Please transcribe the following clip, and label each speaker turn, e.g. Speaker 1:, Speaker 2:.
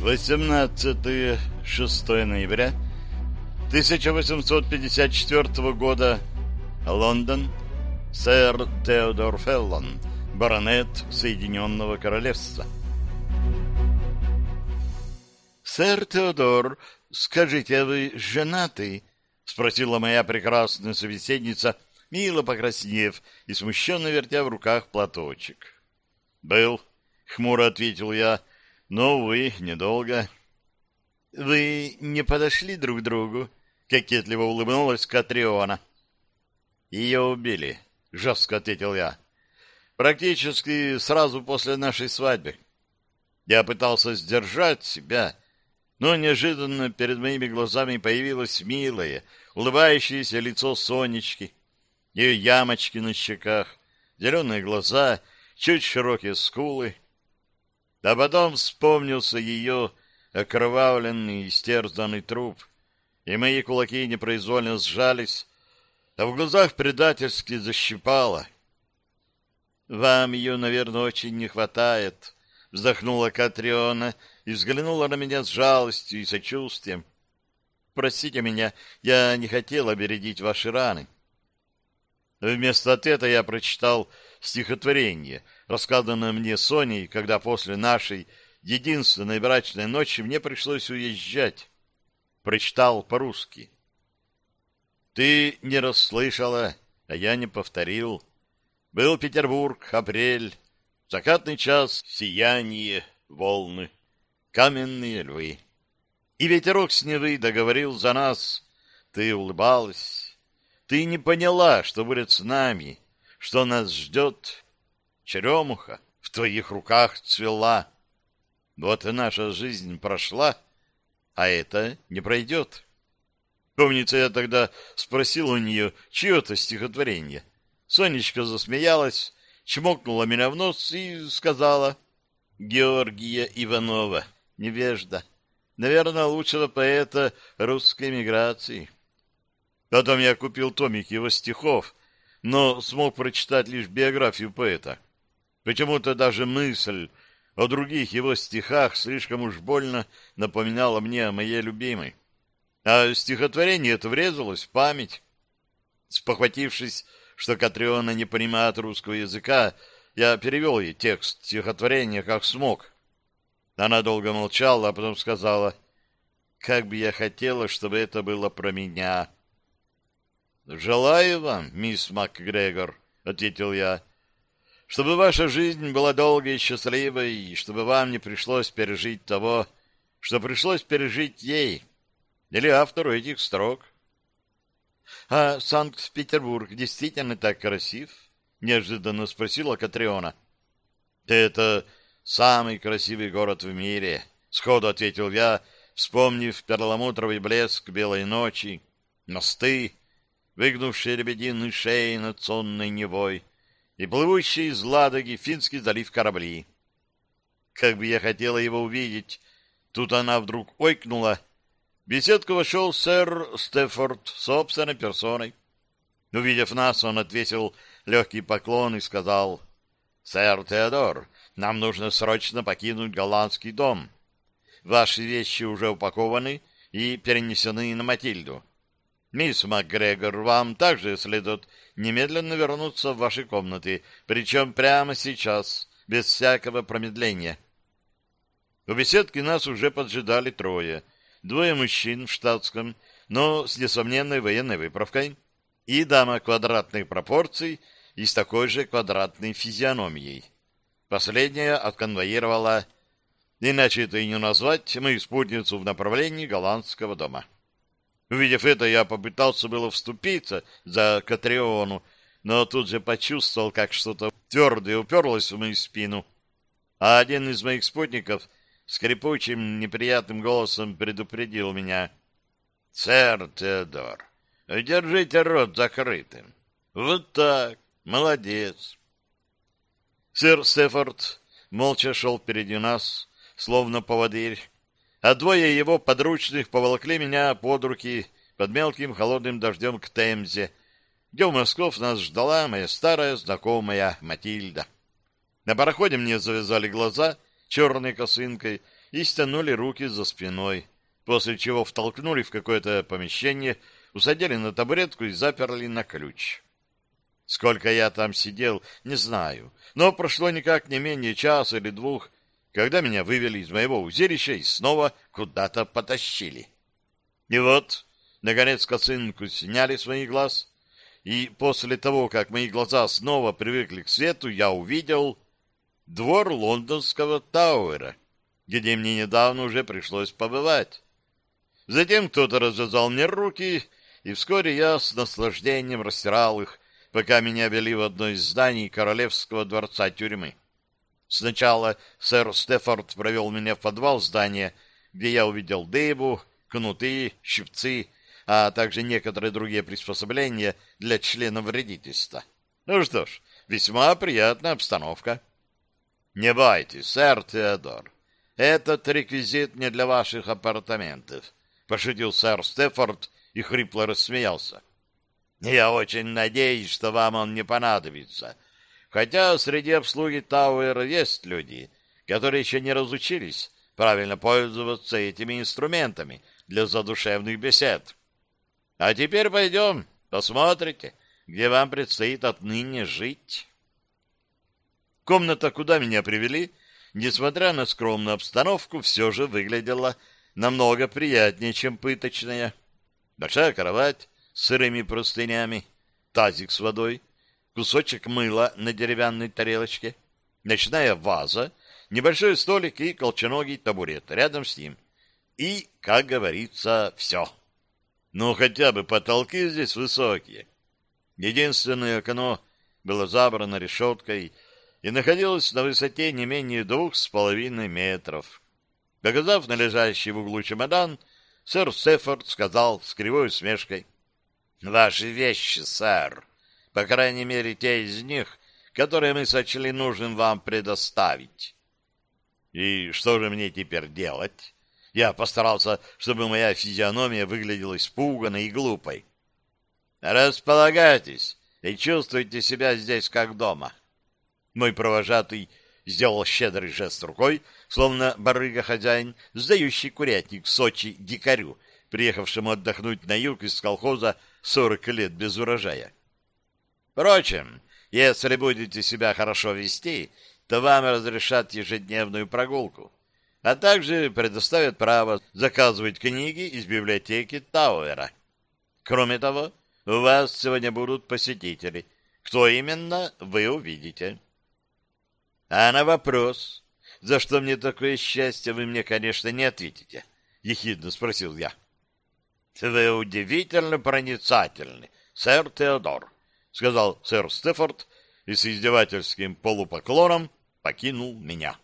Speaker 1: 18-6 ноября 1854 года. Лондон. Сэр Теодор Феллон, баронет Соединенного Королевства. «Сэр Теодор, скажите, а вы женатый?» — спросила моя прекрасная собеседница, мило покраснев и смущенно вертя в руках платочек. «Был», — хмуро ответил я, — «но, увы, недолго». «Вы не подошли друг к другу?» — кокетливо улыбнулась Катриона. «Ее убили», — жестко ответил я. «Практически сразу после нашей свадьбы. Я пытался сдержать себя, но неожиданно перед моими глазами появилось милое, улыбающееся лицо Сонечки, ее ямочки на щеках, зеленые глаза, чуть широкие скулы. А потом вспомнился ее окровавленный, истерзанный труп, и мои кулаки непроизвольно сжались, а в глазах предательски защипало. «Вам ее, наверное, очень не хватает», — вздохнула Катриона и взглянула на меня с жалостью и сочувствием. «Простите меня, я не хотела бередить ваши раны». Вместо ответа я прочитал стихотворение, рассказанное мне Соней, когда после нашей единственной брачной ночи мне пришлось уезжать. Прочитал по-русски. Ты не расслышала, а я не повторил. Был Петербург, апрель, закатный час, сияние, волны, каменные львы. И ветерок с Невы договорил за нас. Ты улыбалась. Ты не поняла, что будет с нами, что нас ждет. Черемуха в твоих руках цвела. Вот и наша жизнь прошла, а это не пройдет. Помнится, я тогда спросил у нее, чье это стихотворение. Сонечка засмеялась, чмокнула меня в нос и сказала, «Георгия Иванова, невежда, наверное, лучшего поэта русской миграции». Потом я купил томик его стихов, но смог прочитать лишь биографию поэта. Почему-то даже мысль о других его стихах слишком уж больно напоминала мне о моей любимой. А стихотворение это врезалось в память. Спохватившись, что Катриона не понимает русского языка, я перевел ей текст стихотворения как смог. Она долго молчала, а потом сказала, «Как бы я хотела, чтобы это было про меня». «Желаю вам, мисс МакГрегор», — ответил я, чтобы ваша жизнь была долгой и счастливой, и чтобы вам не пришлось пережить того, что пришлось пережить ей, или автору этих строк. — А Санкт-Петербург действительно так красив? — неожиданно спросила Катриона. — Это самый красивый город в мире, — сходу ответил я, вспомнив перламутровый блеск белой ночи, мосты, выгнувшие лебединые шеи над сонной невой, и плывущие из Ладоги Финский залив корабли. Как бы я хотела его увидеть, тут она вдруг ойкнула. В беседку вошел сэр Стефорд собственной персоной. Увидев нас, он отвесил легкий поклон и сказал, «Сэр Теодор, нам нужно срочно покинуть голландский дом. Ваши вещи уже упакованы и перенесены на Матильду. Мисс МакГрегор, вам также следует немедленно вернуться в ваши комнаты, причем прямо сейчас, без всякого промедления. У беседки нас уже поджидали трое. Двое мужчин в штатском, но с несомненной военной выправкой, и дама квадратных пропорций и с такой же квадратной физиономией. Последняя отконвоировала, иначе это и не назвать, мою спутницу в направлении голландского дома. Увидев это, я попытался было вступиться за Катриону, но тут же почувствовал, как что-то твердое уперлось в мою спину. А один из моих спутников скрипучим, неприятным голосом предупредил меня. — Сэр Теодор, держите рот закрытым. Вот так, молодец. Сэр Стефорд молча шел впереди нас, словно поводырь, а двое его подручных поволокли меня под руки под мелким холодным дождем к Темзе, где у Москов нас ждала моя старая знакомая Матильда. На пароходе мне завязали глаза черной косынкой и стянули руки за спиной, после чего втолкнули в какое-то помещение, усадили на табуретку и заперли на ключ. Сколько я там сидел, не знаю, но прошло никак не менее часа или двух, когда меня вывели из моего узилища и снова куда-то потащили. И вот, наконец, косынку сняли с моих глаз, и после того, как мои глаза снова привыкли к свету, я увидел двор лондонского Тауэра, где мне недавно уже пришлось побывать. Затем кто-то развязал мне руки, и вскоре я с наслаждением растирал их, пока меня вели в одно из зданий королевского дворца тюрьмы. Сначала сэр Стефорд провел меня в подвал здания, где я увидел дыбу, кнуты, щипцы, а также некоторые другие приспособления для членов вредительства. Ну что ж, весьма приятная обстановка. Не бойтесь, сэр Теодор, этот реквизит не для ваших апартаментов, пошутил сэр Стефорд и хрипло рассмеялся. Я очень надеюсь, что вам он не понадобится. Хотя среди обслуги Тауэра есть люди, которые еще не разучились правильно пользоваться этими инструментами для задушевных бесед. А теперь пойдем, посмотрите, где вам предстоит отныне жить. Комната, куда меня привели, несмотря на скромную обстановку, все же выглядела намного приятнее, чем пыточная. Большая кровать, с сырыми простынями, тазик с водой, кусочек мыла на деревянной тарелочке, ночная ваза, небольшой столик и колченогий табурет рядом с ним. И, как говорится, все. Ну, хотя бы потолки здесь высокие. Единственное окно было забрано решеткой и находилось на высоте не менее двух с половиной метров. Показав на лежащий в углу чемодан, сэр Сефорд сказал с кривой усмешкой — Ваши вещи, сэр. По крайней мере, те из них, которые мы сочли нужным вам предоставить. И что же мне теперь делать? Я постарался, чтобы моя физиономия выглядела испуганной и глупой. Располагайтесь и чувствуйте себя здесь как дома. Мой провожатый сделал щедрый жест рукой, словно барыга-хозяин, сдающий курятник в Сочи дикарю, приехавшему отдохнуть на юг из колхоза сорок лет без урожая. Впрочем, если будете себя хорошо вести, то вам разрешат ежедневную прогулку, а также предоставят право заказывать книги из библиотеки Тауэра. Кроме того, у вас сегодня будут посетители. Кто именно, вы увидите. А на вопрос, за что мне такое счастье, вы мне, конечно, не ответите, — ехидно спросил я. — Вы удивительно проницательны, сэр Теодор, — сказал сэр Стефорд и с издевательским полупоклоном покинул меня.